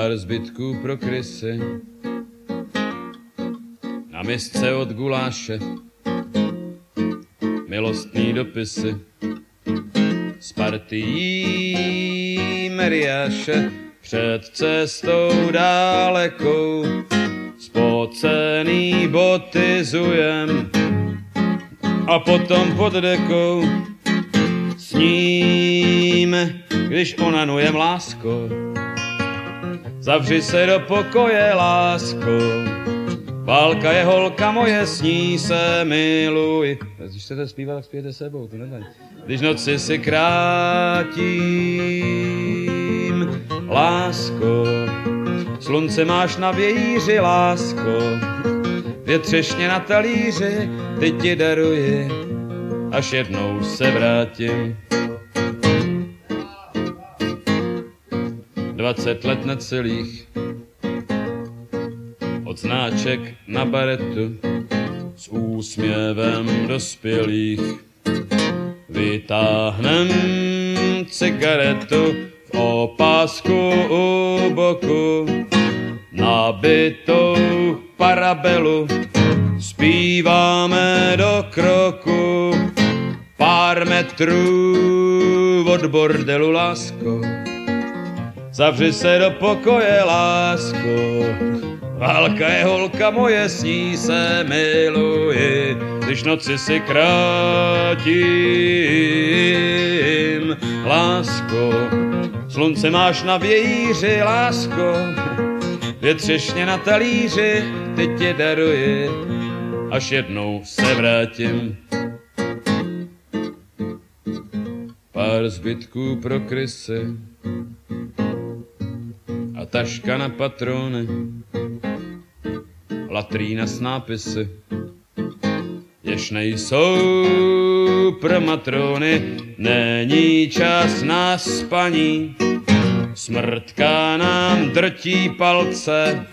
pár zbytků pro krysy. Na misce od guláše. Milostný dopisy. Z partií Meriáše. Před cestou dalekou. Spocený boty zujem a potom pod dekou. Sním, když onanujem lásko. Zavři se do pokoje, lásko. Válka je holka moje, s ní se miluj. Když chcete zpívat, tak zpívejte sebou, to nevadí. Když noci si krátím, lásko, slunce máš na vějíři, lásko, větřešně na talíři, ty ti daruji, až jednou se vrátím. Dvacet let necelých, od znáček na baretu, s úsměvem dospělých. Vytáhnem cigaretu v opásku u boku, nabitou parabelu, zpíváme do kroku, pár metrů od bordelu, lásko. Zavři se do pokoje, lásko, Válka je holka moje, s ní se miluji, když noci si krátím. Lásko, slunce máš na vějíři, lásko, větřešně na talíři, teď tě daruji, až jednou se vrátím. Pár zbytků pro krysy taška na patrony latrína s nápisy, jež nejsou pro matrony, není čas na spaní. Smrtka nám drtí palce,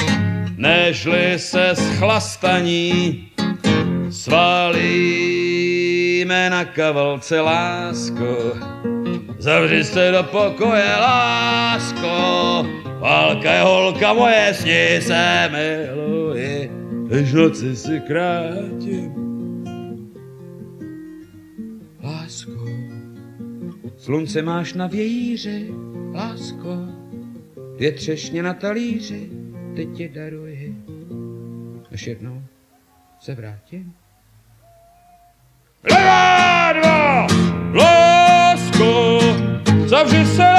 nežli se schlastaní, svalíme na kavalce lásko. Zavři se do pokoje, lásko, válka je holka moje, s ní se miluji, když noci si krátím. Lásko, slunce máš na vějíři, lásko, je třešně na talíři, teď ti daruji, až jednou se vrátím. Levá dva, lásko, zavři se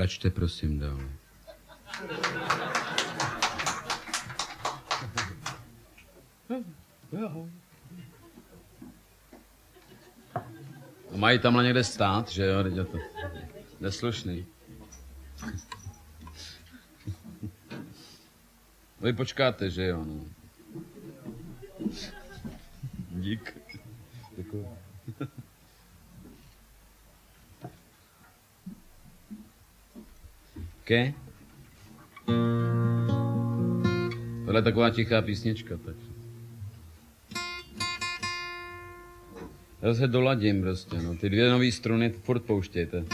Račte prosím dál. Mají tamhle někde stát, že jo, teď je to neslušný. Vy počkáte, že jo, no. Dík. Děkuji. Ke? Tohle je taková tichá písnička, tak. Já se doladím prostě, no. Ty dvě nové struny furt pouštějte.